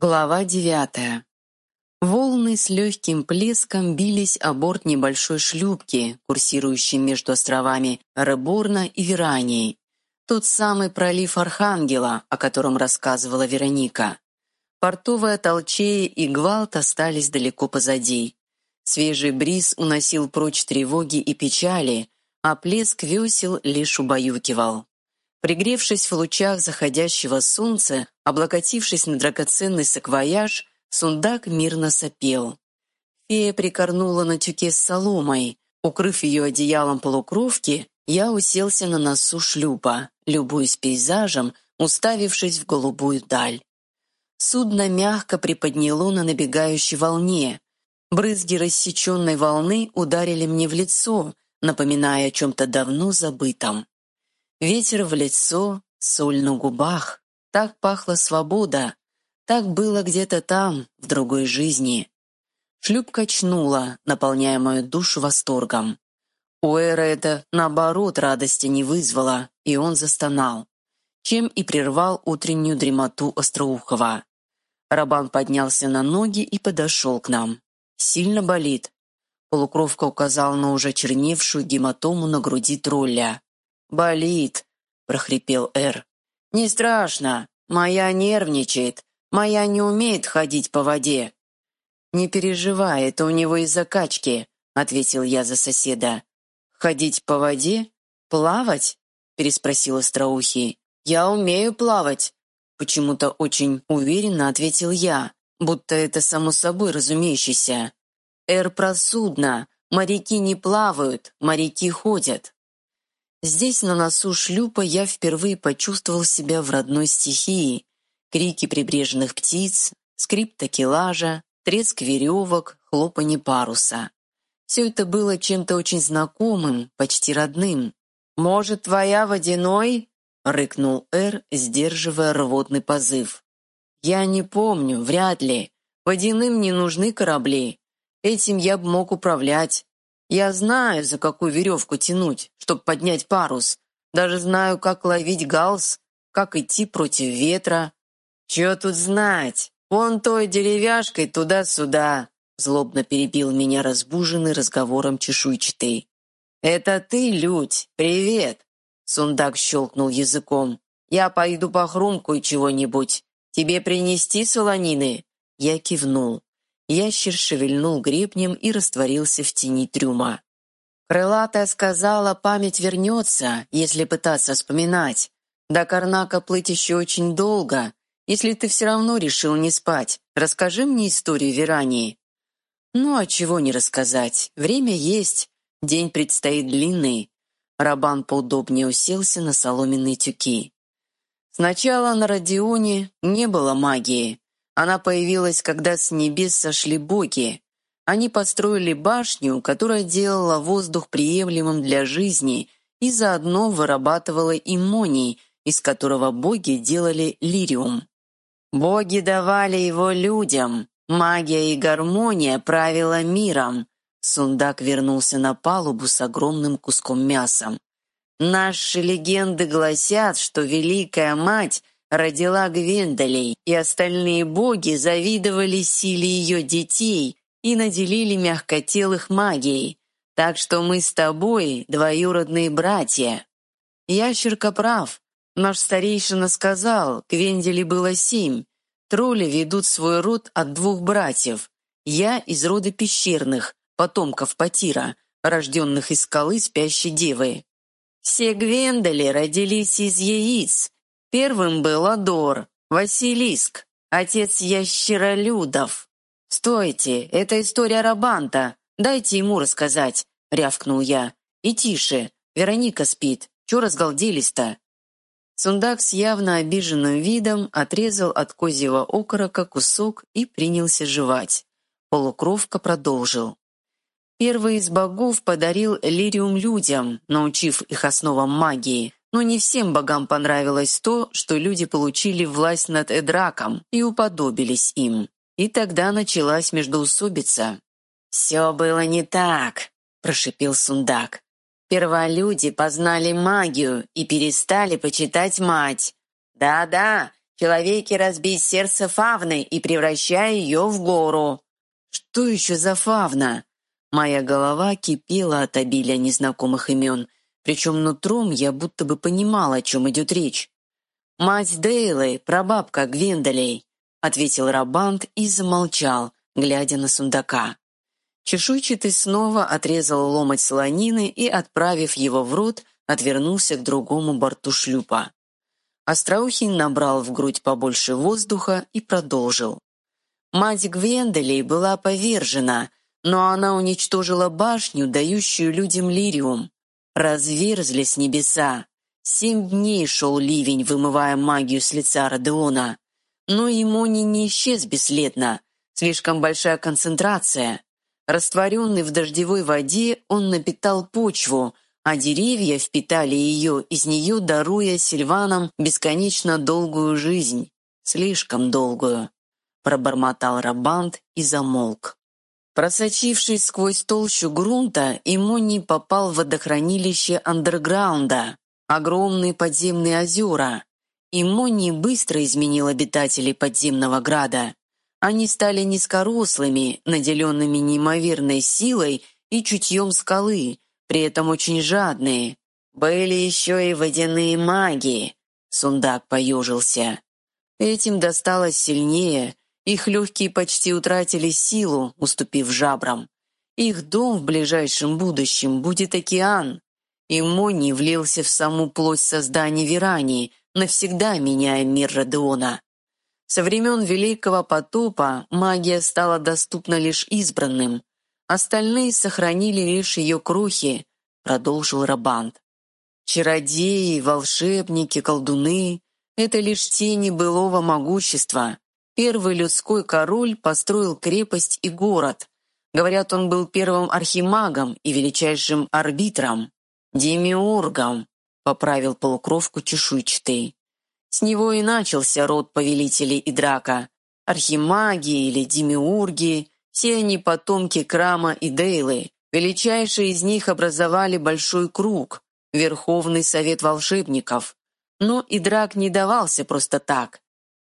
Глава девятая. Волны с легким плеском бились о борт небольшой шлюпки, курсирующей между островами Реборна и Веранией. Тот самый пролив Архангела, о котором рассказывала Вероника. Портовая толчея и гвалт остались далеко позади. Свежий бриз уносил прочь тревоги и печали, а плеск весел лишь убаюкивал. Пригревшись в лучах заходящего солнца, облокотившись на драгоценный саквояж, сундак мирно сопел. Фея прикорнула на тюке с соломой. Укрыв ее одеялом полукровки, я уселся на носу шлюпа, любуясь пейзажем, уставившись в голубую даль. Судно мягко приподняло на набегающей волне. Брызги рассеченной волны ударили мне в лицо, напоминая о чем-то давно забытом. Ветер в лицо, соль на губах. Так пахла свобода. Так было где-то там, в другой жизни. Шлюп качнула, наполняя мою душу восторгом. У Эра это, наоборот, радости не вызвало, и он застонал, чем и прервал утреннюю дремоту Остроухова. Рабан поднялся на ноги и подошел к нам. «Сильно болит?» Полукровка указал на уже черневшую гематому на груди тролля. «Болит», — прохрипел Эр. «Не страшно. Моя нервничает. Моя не умеет ходить по воде». «Не переживай, это у него из-за качки», — ответил я за соседа. «Ходить по воде? Плавать?» — переспросил Остроухий. «Я умею плавать», — почему-то очень уверенно ответил я, будто это само собой разумеющееся. «Эр про судно. Моряки не плавают, моряки ходят». Здесь, на носу шлюпа, я впервые почувствовал себя в родной стихии. Крики прибрежных птиц, скрип такелажа, треск веревок, хлопанье паруса. Все это было чем-то очень знакомым, почти родным. «Может, твоя водяной?» — рыкнул Эр, сдерживая рвотный позыв. «Я не помню, вряд ли. Водяным не нужны корабли. Этим я бы мог управлять. Я знаю, за какую веревку тянуть, чтобы поднять парус. Даже знаю, как ловить галс, как идти против ветра. Чего тут знать? Вон той деревяшкой туда-сюда. Злобно перебил меня разбуженный разговором чешуйчатый. «Это ты, Людь? Привет!» Сундак щелкнул языком. «Я пойду по хрумкую чего-нибудь. Тебе принести солонины?» Я кивнул. Ящер шевельнул гребнем и растворился в тени трюма. Крылатая сказала, память вернется, если пытаться вспоминать. До Карнака плыть еще очень долго. Если ты все равно решил не спать, расскажи мне историю Верании. Ну, а чего не рассказать? Время есть, день предстоит длинный. Рабан поудобнее уселся на соломенные тюки. Сначала на Родионе не было магии. Она появилась, когда с небес сошли боги. Они построили башню, которая делала воздух приемлемым для жизни и заодно вырабатывала иммоний, из которого боги делали лириум. Боги давали его людям, магия и гармония правила миром. Сундак вернулся на палубу с огромным куском мяса. Наши легенды гласят, что Великая Мать родила Гвендолей, и остальные боги завидовали силе ее детей и наделили мягкотелых магией, так что мы с тобой двоюродные братья. Ящерка прав. Наш старейшина сказал, Гвендели было семь. Тролли ведут свой род от двух братьев. Я из рода пещерных, потомков Патира, рожденных из скалы спящей девы. Все Гвендели родились из яиц, Первым был Адор, Василиск, отец ящеролюдов. «Стойте, это история Рабанта, дайте ему рассказать», — рявкнул я. «И тише, Вероника спит, чё разгалделись-то?» Сундак с явно обиженным видом отрезал от козьего окорока кусок и принялся жевать. Полукровка продолжил. Первый из богов подарил лириум людям, научив их основам магии, но не всем богам понравилось то, что люди получили власть над Эдраком и уподобились им. И тогда началась междоусобица. «Все было не так», – прошипел Сундак. «Перволюди познали магию и перестали почитать мать. Да-да, человеке разбить сердце фавны и превращая ее в гору». «Что еще за фавна?» Моя голова кипела от обилия незнакомых имен, причем нутром я будто бы понимала, о чем идет речь. «Мать Дейлы, прабабка Гвендолей», — ответил Рабант и замолчал, глядя на сундака. Чешуйчатый снова отрезал ломоть солонины и, отправив его в рот, отвернулся к другому борту шлюпа. Остроухий набрал в грудь побольше воздуха и продолжил. Мать Гвенделей была повержена, но она уничтожила башню, дающую людям лириум. Разверзлись небеса. Семь дней шел ливень, вымывая магию с лица Родеона. Но Имони не исчез бесследно. Слишком большая концентрация. Растворенный в дождевой воде, он напитал почву, а деревья впитали ее, из нее даруя сильванам бесконечно долгую жизнь. Слишком долгую. Пробормотал Рабант и замолк. Просочившись сквозь толщу грунта, Имони попал в водохранилище андерграунда, огромные подземные озера. Имони быстро изменил обитателей подземного града. Они стали низкорослыми, наделенными неимоверной силой и чутьем скалы, при этом очень жадные. Были еще и водяные маги. Сундак поежился. Этим досталось сильнее, их легкие почти утратили силу, уступив жабрам. Их дом в ближайшем будущем будет океан. И Мони влился в саму плоть создания Верании, навсегда меняя мир Родеона. Со времен Великого потопа магия стала доступна лишь избранным. Остальные сохранили лишь ее крохи, продолжил Рабант. Чародеи, волшебники, колдуны — это лишь тени былого могущества. Первый людской король построил крепость и город. Говорят, он был первым архимагом и величайшим арбитром. Демиургом, поправил полукровку чешуйчатый. С него и начался род повелителей и драка. Архимаги или демиурги, все они потомки Крама и Дейлы. Величайшие из них образовали большой круг, Верховный Совет Волшебников. Но и драк не давался просто так.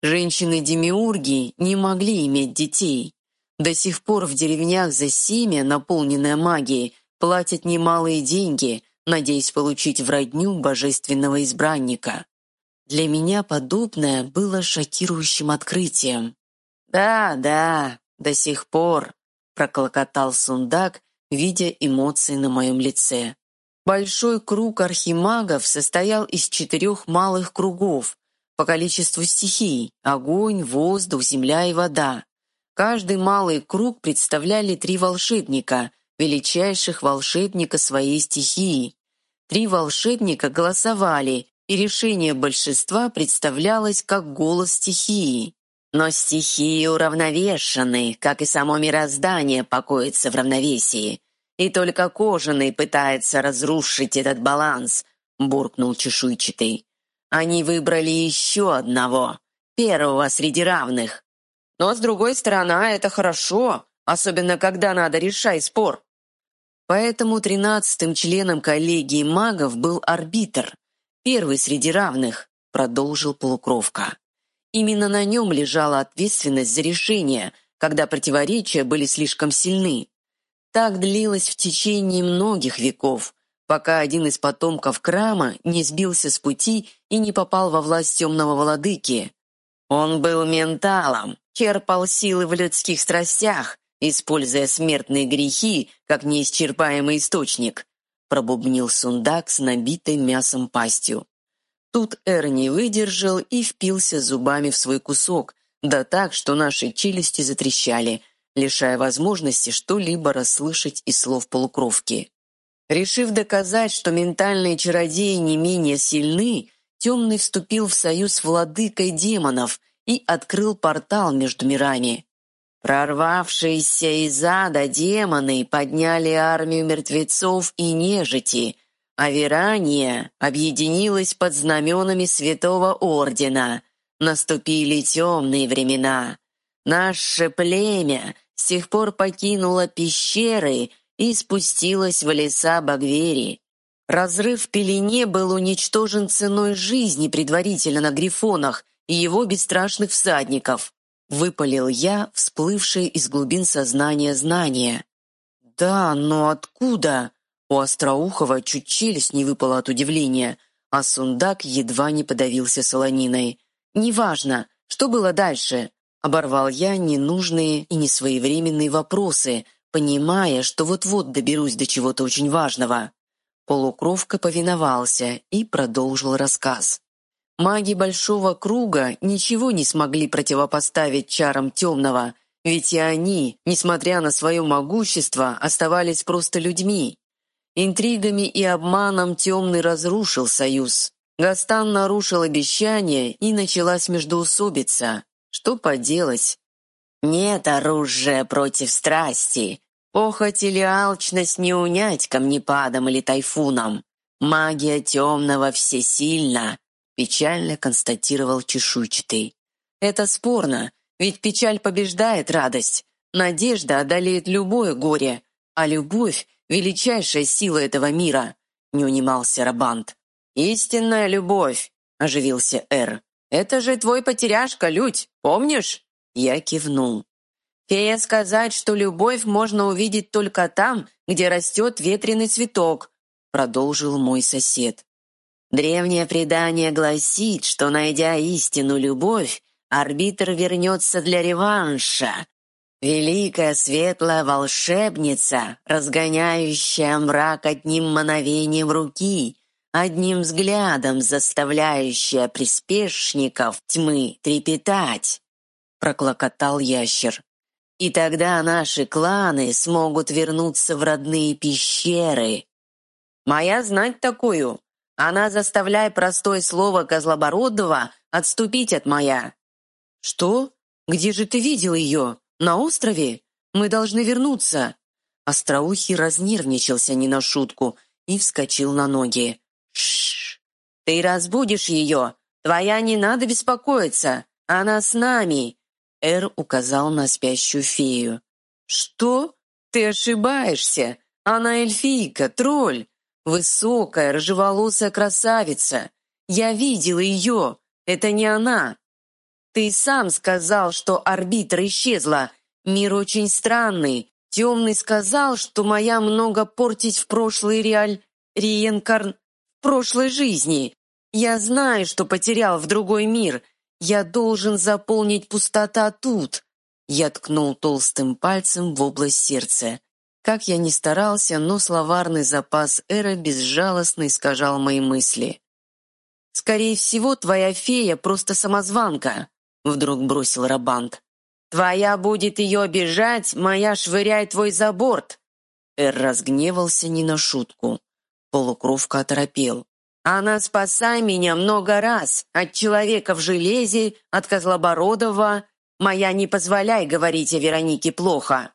Женщины-демиурги не могли иметь детей. До сих пор в деревнях за семя, наполненное магией, платят немалые деньги, надеясь получить в родню божественного избранника. Для меня подобное было шокирующим открытием. «Да, да, до сих пор», — проклокотал Сундак, видя эмоции на моем лице. Большой круг архимагов состоял из четырех малых кругов по количеству стихий — огонь, воздух, земля и вода. Каждый малый круг представляли три волшебника, величайших волшебника своей стихии. Три волшебника голосовали, и решение большинства представлялось как голос стихии. Но стихии уравновешены, как и само мироздание покоится в равновесии. И только кожаный пытается разрушить этот баланс, буркнул чешуйчатый. Они выбрали еще одного, первого среди равных. Но, с другой стороны, это хорошо, особенно когда надо решать спор. Поэтому тринадцатым членом коллегии магов был арбитр, Первый среди равных, продолжил полукровка. Именно на нем лежала ответственность за решение, когда противоречия были слишком сильны. Так длилось в течение многих веков, пока один из потомков Крама не сбился с пути и не попал во власть темного владыки. Он был менталом, черпал силы в людских страстях, используя смертные грехи как неисчерпаемый источник, пробубнил сундак с набитой мясом пастью. Тут Эр не выдержал и впился зубами в свой кусок, да так, что наши челюсти затрещали, лишая возможности что-либо расслышать из слов полукровки. Решив доказать, что ментальные чародеи не менее сильны, Темный вступил в союз с владыкой демонов и открыл портал между мирами. Прорвавшиеся из ада демоны подняли армию мертвецов и нежити, а Верания объединилась под знаменами Святого Ордена. Наступили темные времена. Наше племя с тех пор покинуло пещеры и спустилось в леса Багвери. Разрыв в пелене был уничтожен ценой жизни предварительно на грифонах и его бесстрашных всадников. Выпалил я, всплывшее из глубин сознания знания. «Да, но откуда?» У Остроухова чуть челюсть не выпала от удивления, а Сундак едва не подавился солониной. «Неважно, что было дальше?» Оборвал я ненужные и несвоевременные вопросы, понимая, что вот-вот доберусь до чего-то очень важного. Полукровка повиновался и продолжил рассказ. Маги Большого Круга ничего не смогли противопоставить чарам Темного, ведь и они, несмотря на свое могущество, оставались просто людьми. Интригами и обманом Темный разрушил союз. Гастан нарушил обещание, и началась междоусобица. Что поделать? Нет оружия против страсти. Похоть или алчность не унять камнепадом или тайфуном. Магия темного всесильна, печально констатировал чешуйчатый. Это спорно, ведь печаль побеждает радость. Надежда одолеет любое горе, а любовь — величайшая сила этого мира, не унимался Рабант. «Истинная любовь», — оживился Эр. «Это же твой потеряшка, Людь, помнишь?» Я кивнул. «Фея сказать, что любовь можно увидеть только там, где растет ветреный цветок», продолжил мой сосед. Древнее предание гласит, что, найдя истину любовь, арбитр вернется для реванша. Великая светлая волшебница, разгоняющая мрак одним мановением руки, одним взглядом заставляющая приспешников тьмы трепетать, проклокотал ящер. И тогда наши кланы смогут вернуться в родные пещеры. Моя знать такую. Она заставляет простое слово Козлобородова отступить от моя. Что? Где же ты видел ее? На острове? Мы должны вернуться. Остроухий разнервничался не на шутку и вскочил на ноги. Шш! Ты разбудишь ее. Твоя не надо беспокоиться. Она с нами. Эр указал на спящую фею. «Что? Ты ошибаешься! Она эльфийка, тролль! Высокая, рыжеволосая красавица! Я видела ее! Это не она! Ты сам сказал, что арбитр исчезла! Мир очень странный! Темный сказал, что моя много портить в прошлой реаль... реинкарн... в прошлой жизни! Я знаю, что потерял в другой мир!» Я должен заполнить пустота тут!» Я ткнул толстым пальцем в область сердца. Как я ни старался, но словарный запас Эра безжалостно искажал мои мысли. «Скорее всего, твоя фея просто самозванка», — вдруг бросил Рабант. «Твоя будет ее обижать, моя швыряет твой за борт!» Эр разгневался не на шутку. Полукровка оторопел. Она спасай меня много раз, от человека в железе, от Козлобородова. Моя не позволяй говорить о Веронике плохо».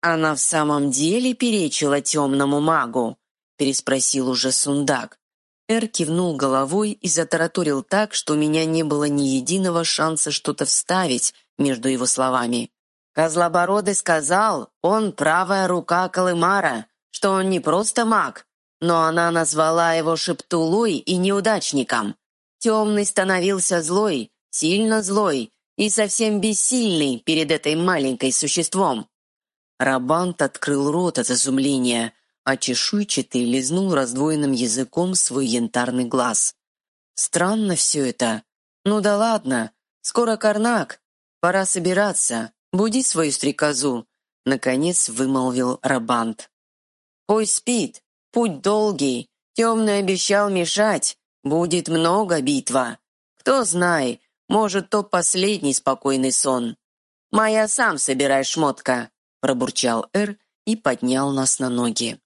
«Она в самом деле перечила темному магу?» переспросил уже Сундак. Эр кивнул головой и затараторил так, что у меня не было ни единого шанса что-то вставить между его словами. Козлобородый сказал, он правая рука Колымара, что он не просто маг, но она назвала его шептулой и неудачником. Темный становился злой, сильно злой и совсем бессильный перед этой маленькой существом. Рабант открыл рот от изумления, а чешуйчатый лизнул раздвоенным языком свой янтарный глаз. Странно все это. Ну да ладно, скоро карнак, пора собираться, буди свою стрекозу, наконец вымолвил Рабант. Пусть спит, Путь долгий, темный обещал мешать, будет много битва. Кто знает, может, то последний спокойный сон. «Моя сам собирай шмотка», — пробурчал Эр и поднял нас на ноги.